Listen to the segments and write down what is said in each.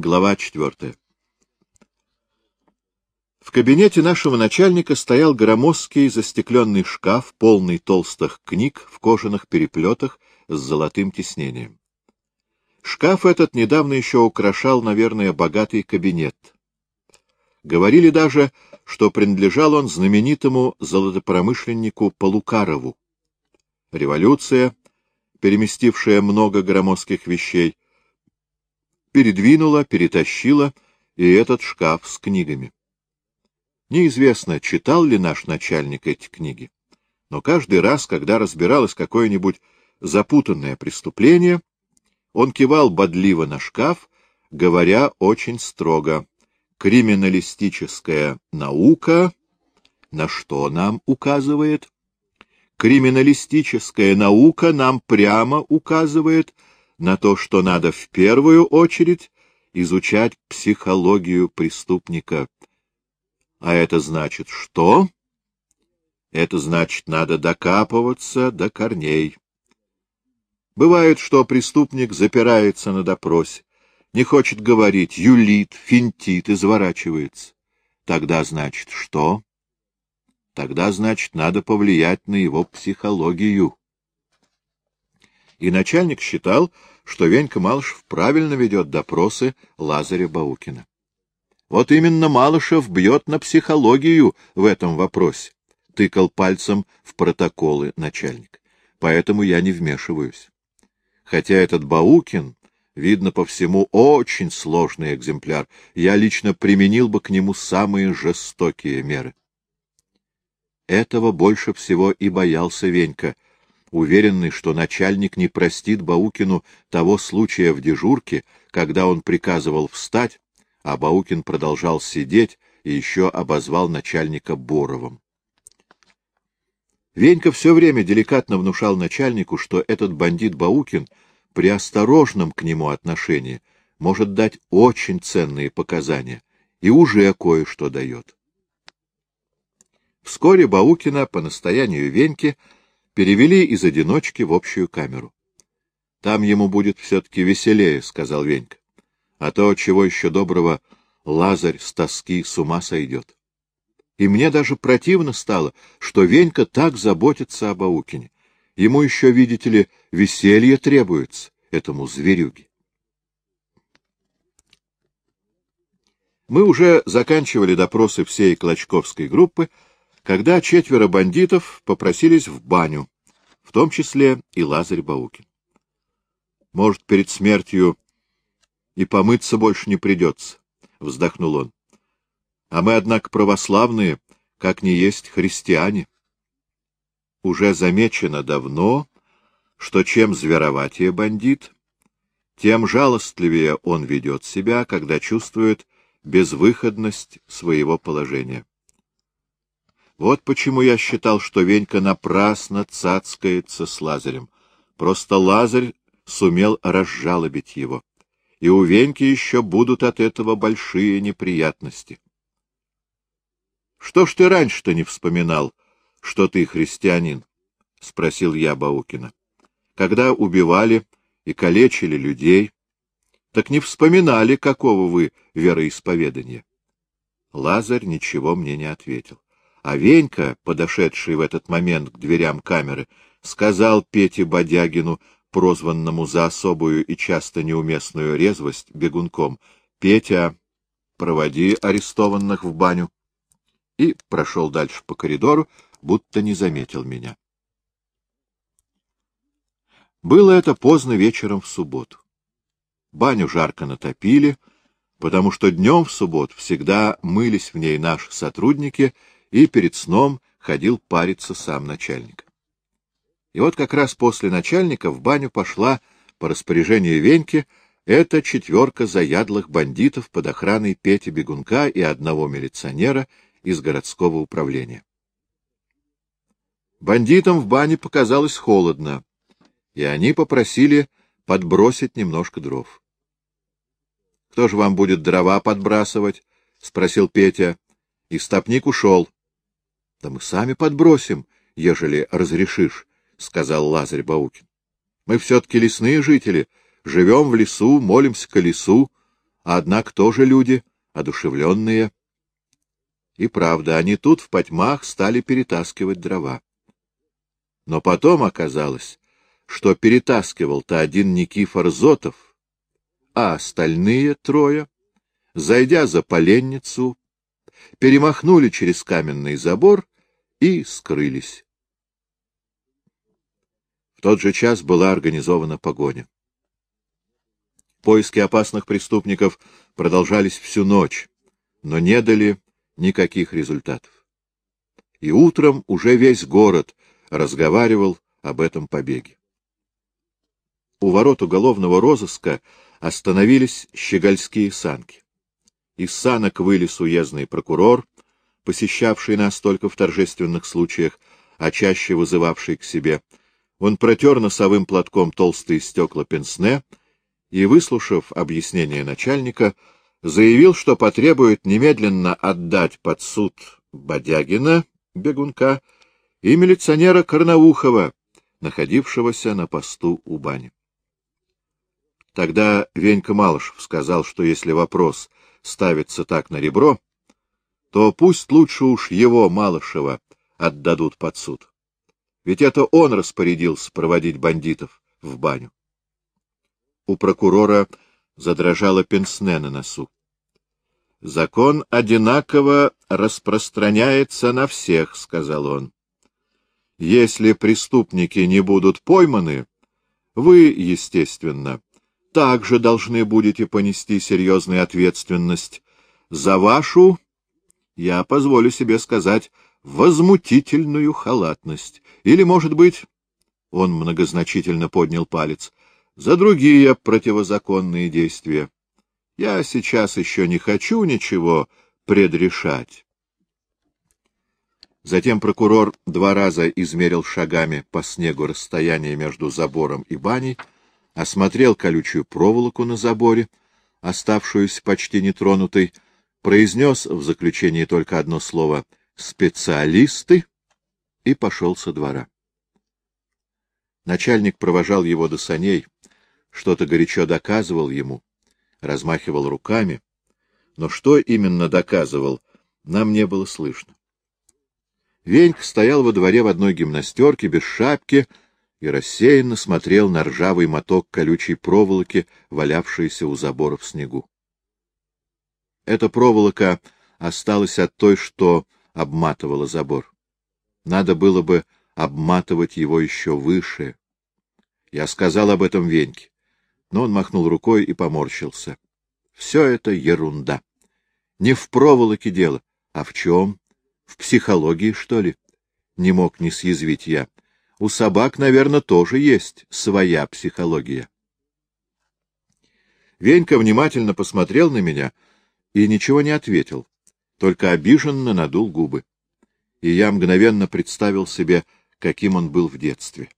Глава четвертая. В кабинете нашего начальника стоял громоздкий застекленный шкаф, полный толстых книг в кожаных переплетах с золотым тиснением. Шкаф этот недавно еще украшал, наверное, богатый кабинет. Говорили даже, что принадлежал он знаменитому золотопромышленнику Полукарову. Революция, переместившая много громоздких вещей, передвинула, перетащила и этот шкаф с книгами. Неизвестно, читал ли наш начальник эти книги, но каждый раз, когда разбиралось какое-нибудь запутанное преступление, он кивал бодливо на шкаф, говоря очень строго. Криминалистическая наука на что нам указывает? Криминалистическая наука нам прямо указывает на то, что надо в первую очередь изучать психологию преступника. А это значит что? Это значит, надо докапываться до корней. Бывает, что преступник запирается на допросе, не хочет говорить, юлит, финтит, изворачивается. Тогда значит что? Тогда значит, надо повлиять на его психологию и начальник считал, что Венька Малышев правильно ведет допросы Лазаря Баукина. Вот именно Малышев бьет на психологию в этом вопросе, тыкал пальцем в протоколы начальник. Поэтому я не вмешиваюсь. Хотя этот Баукин, видно по всему, очень сложный экземпляр, я лично применил бы к нему самые жестокие меры. Этого больше всего и боялся Венька — уверенный, что начальник не простит Баукину того случая в дежурке, когда он приказывал встать, а Баукин продолжал сидеть и еще обозвал начальника Боровым. Венька все время деликатно внушал начальнику, что этот бандит Баукин при осторожном к нему отношении может дать очень ценные показания и уже кое-что дает. Вскоре Баукина по настоянию Веньки перевели из одиночки в общую камеру. — Там ему будет все-таки веселее, — сказал Венька. — А то, чего еще доброго, Лазарь с тоски с ума сойдет. И мне даже противно стало, что Венька так заботится об Аукине. Ему еще, видите ли, веселье требуется, этому зверюге. Мы уже заканчивали допросы всей Клочковской группы, когда четверо бандитов попросились в баню, в том числе и Лазарь Баукин. Может, перед смертью и помыться больше не придется, — вздохнул он. А мы, однако, православные, как не есть христиане. Уже замечено давно, что чем звероватее бандит, тем жалостливее он ведет себя, когда чувствует безвыходность своего положения. Вот почему я считал, что Венька напрасно цацкается с Лазарем. Просто Лазарь сумел разжалобить его. И у Веньки еще будут от этого большие неприятности. — Что ж ты раньше-то не вспоминал, что ты христианин? — спросил я Баукина. — Когда убивали и калечили людей, так не вспоминали, какого вы вероисповедания. Лазарь ничего мне не ответил. А Венька, подошедший в этот момент к дверям камеры, сказал Пете Бодягину, прозванному за особую и часто неуместную резвость бегунком, «Петя, проводи арестованных в баню» и прошел дальше по коридору, будто не заметил меня. Было это поздно вечером в субботу. Баню жарко натопили, потому что днем в субботу всегда мылись в ней наши сотрудники и перед сном ходил париться сам начальник. И вот как раз после начальника в баню пошла, по распоряжению Веньки, эта четверка заядлых бандитов под охраной Пети Бегунка и одного милиционера из городского управления. Бандитам в бане показалось холодно, и они попросили подбросить немножко дров. — Кто же вам будет дрова подбрасывать? — спросил Петя. И стопник ушел. — Да мы сами подбросим, ежели разрешишь, — сказал Лазарь Баукин. — Мы все-таки лесные жители, живем в лесу, молимся к лесу, а однако тоже люди, одушевленные. И правда, они тут в потьмах стали перетаскивать дрова. Но потом оказалось, что перетаскивал-то один Никифор Зотов, а остальные трое, зайдя за поленницу, перемахнули через каменный забор и скрылись. В тот же час была организована погоня. Поиски опасных преступников продолжались всю ночь, но не дали никаких результатов. И утром уже весь город разговаривал об этом побеге. У ворот уголовного розыска остановились щегольские санки. Из санок вылез уездный прокурор, посещавший нас только в торжественных случаях, а чаще вызывавший к себе. Он протер носовым платком толстые стекла пенсне и, выслушав объяснение начальника, заявил, что потребует немедленно отдать под суд Бодягина, бегунка, и милиционера Корнаухова, находившегося на посту у бани. Тогда Венька Малышев сказал, что если вопрос ставится так на ребро, то пусть лучше уж его, Малышева, отдадут под суд. Ведь это он распорядился проводить бандитов в баню. У прокурора задрожала пенсне на носу. «Закон одинаково распространяется на всех», — сказал он. «Если преступники не будут пойманы, вы, естественно, также должны будете понести серьезную ответственность за вашу, я позволю себе сказать, возмутительную халатность. Или, может быть, он многозначительно поднял палец, за другие противозаконные действия. Я сейчас еще не хочу ничего предрешать. Затем прокурор два раза измерил шагами по снегу расстояние между забором и баней, осмотрел колючую проволоку на заборе, оставшуюся почти нетронутой, произнес в заключении только одно слово «специалисты» и пошел со двора. Начальник провожал его до саней, что-то горячо доказывал ему, размахивал руками, но что именно доказывал, нам не было слышно. Венька стоял во дворе в одной гимнастерке, без шапки, и рассеянно смотрел на ржавый моток колючей проволоки, валявшийся у забора в снегу. Эта проволока осталась от той, что обматывала забор. Надо было бы обматывать его еще выше. Я сказал об этом Веньке, но он махнул рукой и поморщился. Все это ерунда. Не в проволоке дело, а в чем? В психологии, что ли? Не мог не съязвить я у собак, наверное, тоже есть своя психология. Венька внимательно посмотрел на меня и ничего не ответил, только обиженно надул губы. И я мгновенно представил себе, каким он был в детстве.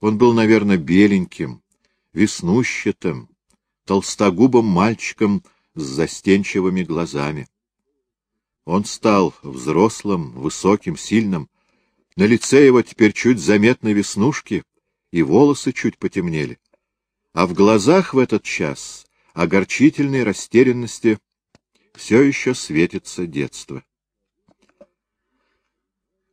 Он был, наверное, беленьким, веснущатым, толстогубым мальчиком с застенчивыми глазами. Он стал взрослым, высоким, сильным, на лице его теперь чуть заметны веснушки, и волосы чуть потемнели. А в глазах в этот час огорчительной растерянности все еще светится детство.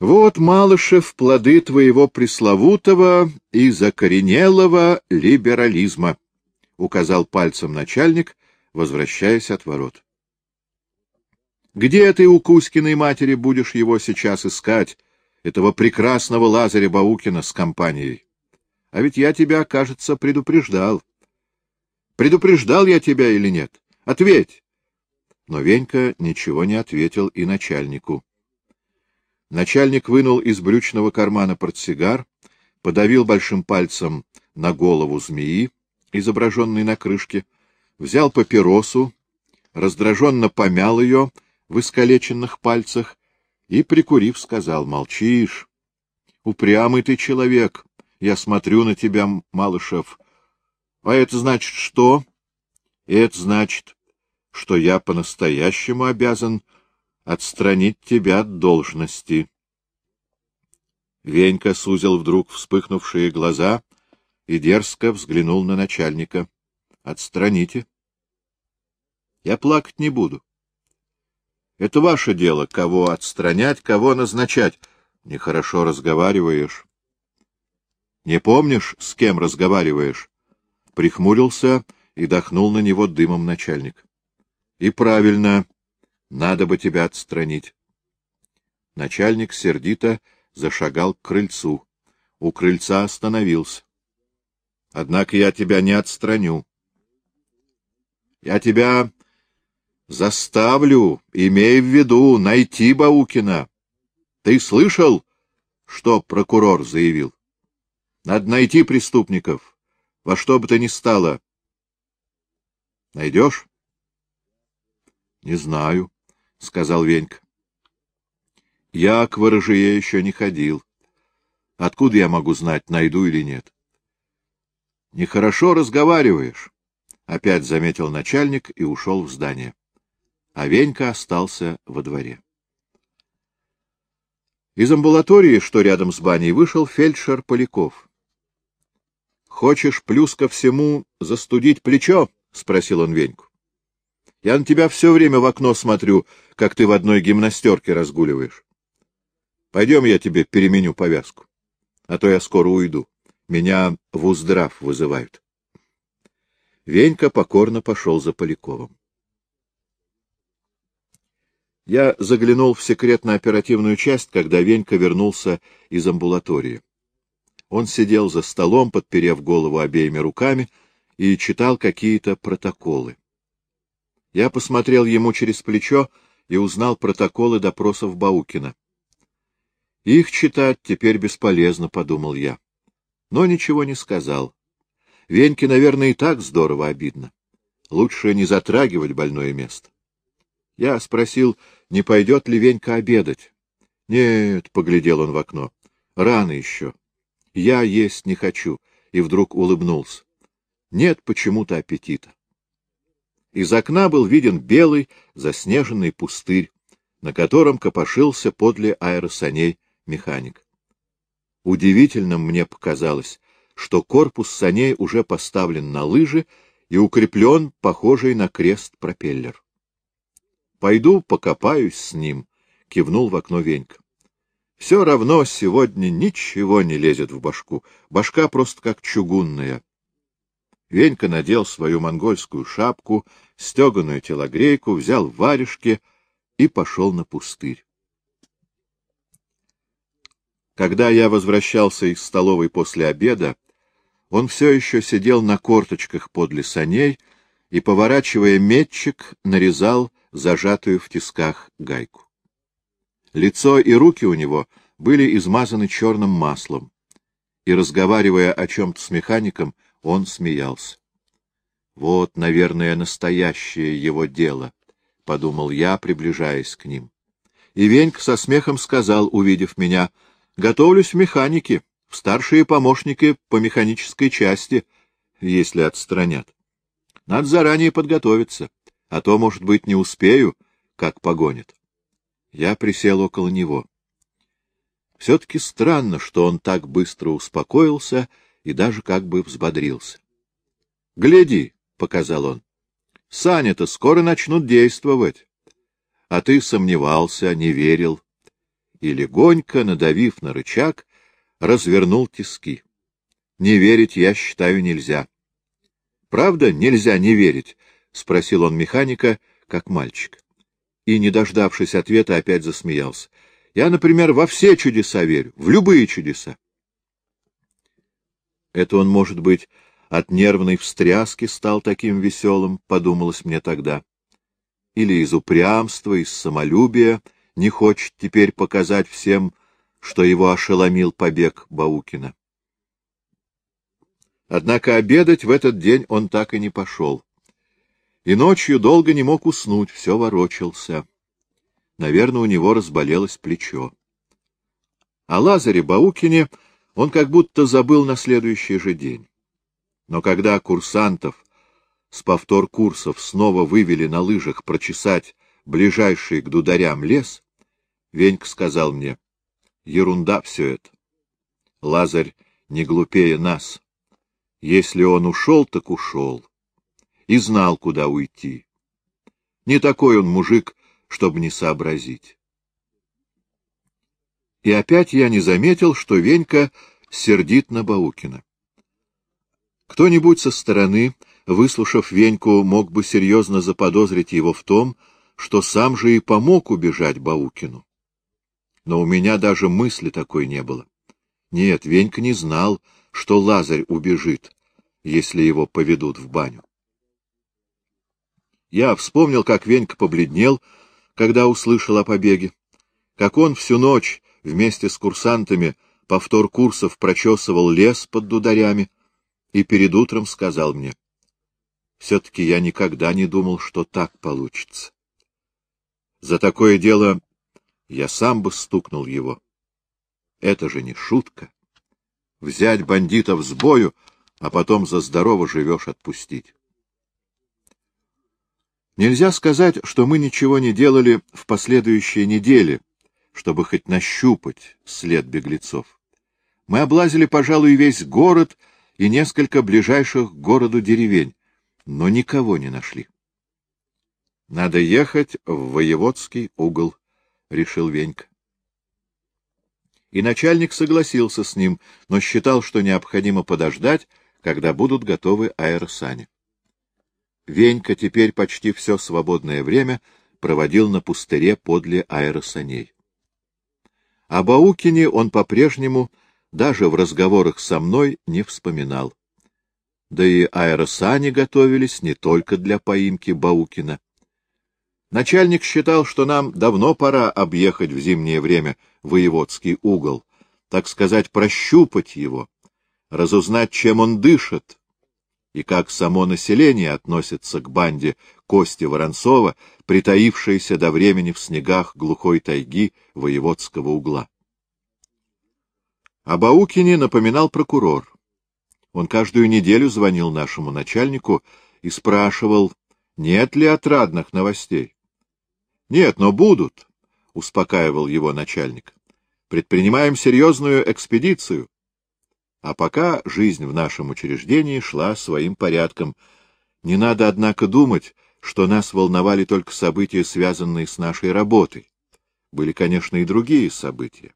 Вот, Малышев, плоды твоего пресловутого и закоренелого либерализма, — указал пальцем начальник, возвращаясь от ворот. — Где ты у Кузькиной матери будешь его сейчас искать? Этого прекрасного Лазаря Баукина с компанией. А ведь я тебя, кажется, предупреждал. Предупреждал я тебя или нет? Ответь! Но Венька ничего не ответил и начальнику. Начальник вынул из брючного кармана портсигар, подавил большим пальцем на голову змеи, изображенной на крышке, взял папиросу, раздраженно помял ее в искалеченных пальцах и, прикурив, сказал, — Молчишь. Упрямый ты человек. Я смотрю на тебя, Малышев. А это значит что? Это значит, что я по-настоящему обязан отстранить тебя от должности. Венька сузил вдруг вспыхнувшие глаза и дерзко взглянул на начальника. — Отстраните. Я плакать не буду. Это ваше дело, кого отстранять, кого назначать. Нехорошо разговариваешь. Не помнишь, с кем разговариваешь? Прихмурился и дохнул на него дымом начальник. И правильно, надо бы тебя отстранить. Начальник сердито зашагал к крыльцу. У крыльца остановился. — Однако я тебя не отстраню. Я тебя заставлю, имей в виду, найти Баукина. Ты слышал, что прокурор заявил? Надо найти преступников, во что бы то ни стало. Найдешь? — Не знаю, — сказал Венька. — Я к ворожее еще не ходил. Откуда я могу знать, найду или нет? — Нехорошо разговариваешь, — опять заметил начальник и ушел в здание. А Венька остался во дворе. Из амбулатории, что рядом с баней, вышел фельдшер Поляков. — Хочешь плюс ко всему застудить плечо? — спросил он Веньку. — Я на тебя все время в окно смотрю, как ты в одной гимнастерке разгуливаешь. Пойдем, я тебе переменю повязку а то я скоро уйду. Меня в уздрав вызывают. Венька покорно пошел за Поляковым. Я заглянул в секретно-оперативную часть, когда Венька вернулся из амбулатории. Он сидел за столом, подперев голову обеими руками, и читал какие-то протоколы. Я посмотрел ему через плечо и узнал протоколы допросов Баукина. Их читать теперь бесполезно, — подумал я. Но ничего не сказал. Веньке, наверное, и так здорово обидно. Лучше не затрагивать больное место. Я спросил, не пойдет ли Венька обедать. — Нет, — поглядел он в окно, — рано еще. Я есть не хочу, и вдруг улыбнулся. Нет почему-то аппетита. Из окна был виден белый заснеженный пустырь, на котором копошился подле аэросаней механик. Удивительным мне показалось, что корпус саней уже поставлен на лыжи и укреплен похожий на крест пропеллер. «Пойду покопаюсь с ним», — кивнул в окно Венька. «Все равно сегодня ничего не лезет в башку, башка просто как чугунная». Венька надел свою монгольскую шапку, стеганую телогрейку, взял варежки и пошел на пустырь. Когда я возвращался из столовой после обеда, он все еще сидел на корточках подле саней и, поворачивая метчик, нарезал зажатую в тисках гайку. Лицо и руки у него были измазаны черным маслом, и, разговаривая о чем-то с механиком, он смеялся. «Вот, наверное, настоящее его дело», — подумал я, приближаясь к ним. И Венька со смехом сказал, увидев меня, — Готовлюсь в механике, в старшие помощники по механической части, если отстранят. Надо заранее подготовиться, а то, может быть, не успею, как погонят. Я присел около него. Все-таки странно, что он так быстро успокоился и даже как бы взбодрился. — Гляди, — показал он, — сани-то скоро начнут действовать. А ты сомневался, не верил и, легонько надавив на рычаг, развернул тиски. Не верить, я считаю, нельзя. — Правда, нельзя не верить? — спросил он механика, как мальчик. И, не дождавшись ответа, опять засмеялся. — Я, например, во все чудеса верю, в любые чудеса. Это он, может быть, от нервной встряски стал таким веселым, подумалось мне тогда. Или из упрямства, из самолюбия — не хочет теперь показать всем, что его ошеломил побег Баукина. Однако обедать в этот день он так и не пошел. И ночью долго не мог уснуть, все ворочался. Наверное, у него разболелось плечо. О Лазаре Баукине он как будто забыл на следующий же день. Но когда курсантов с повтор курсов снова вывели на лыжах прочесать ближайший к дударям лес, Венька сказал мне, — ерунда все это. Лазарь не глупее нас. Если он ушел, так ушел. И знал, куда уйти. Не такой он мужик, чтобы не сообразить. И опять я не заметил, что Венька сердит на Баукина. Кто-нибудь со стороны, выслушав Веньку, мог бы серьезно заподозрить его в том, что сам же и помог убежать Баукину. Но у меня даже мысли такой не было. Нет, Венька не знал, что Лазарь убежит, если его поведут в баню. Я вспомнил, как Венька побледнел, когда услышал о побеге, как он всю ночь вместе с курсантами повтор курсов прочесывал лес под дударями и перед утром сказал мне, «Все-таки я никогда не думал, что так получится. За такое дело я сам бы стукнул его. Это же не шутка. Взять бандитов с бою, а потом за здорово живешь отпустить. Нельзя сказать, что мы ничего не делали в последующие недели, чтобы хоть нащупать след беглецов. Мы облазили, пожалуй, весь город и несколько ближайших к городу деревень, но никого не нашли. — Надо ехать в воеводский угол, — решил Венька. И начальник согласился с ним, но считал, что необходимо подождать, когда будут готовы аэросани. Венька теперь почти все свободное время проводил на пустыре подле аэросаней. О Баукине он по-прежнему, даже в разговорах со мной, не вспоминал. Да и аэросани готовились не только для поимки Баукина. Начальник считал, что нам давно пора объехать в зимнее время воеводский угол, так сказать, прощупать его, разузнать, чем он дышит, и как само население относится к банде Кости Воронцова, притаившейся до времени в снегах глухой тайги воеводского угла. О Баукине напоминал прокурор. Он каждую неделю звонил нашему начальнику и спрашивал, нет ли отрадных новостей. — Нет, но будут, — успокаивал его начальник. — Предпринимаем серьезную экспедицию. А пока жизнь в нашем учреждении шла своим порядком. Не надо, однако, думать, что нас волновали только события, связанные с нашей работой. Были, конечно, и другие события.